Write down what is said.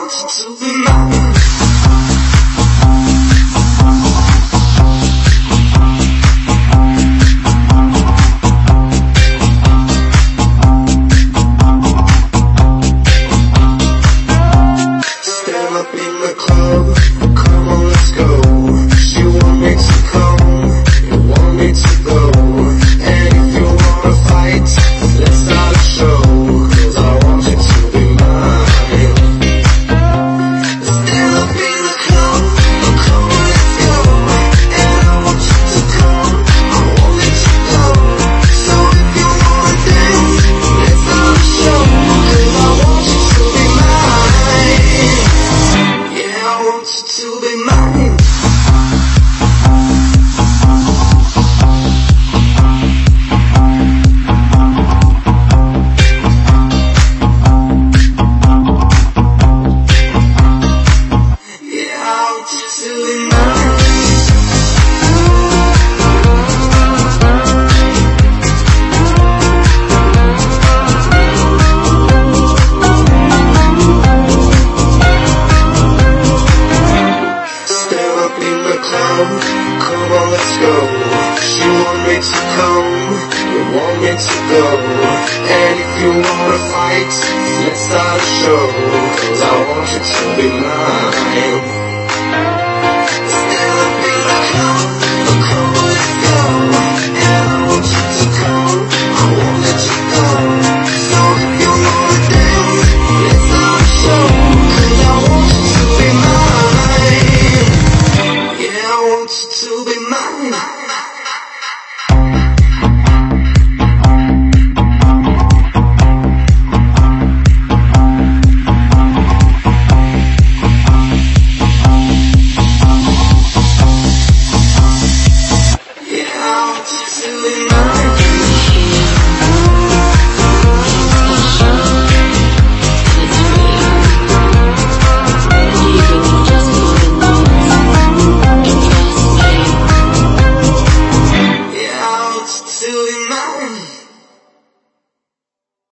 out to the up in the club. my go. You want me to come, you want me to go. And if you wanna fight, let's start a show. Cause I want you to be mine. to be mine mine mine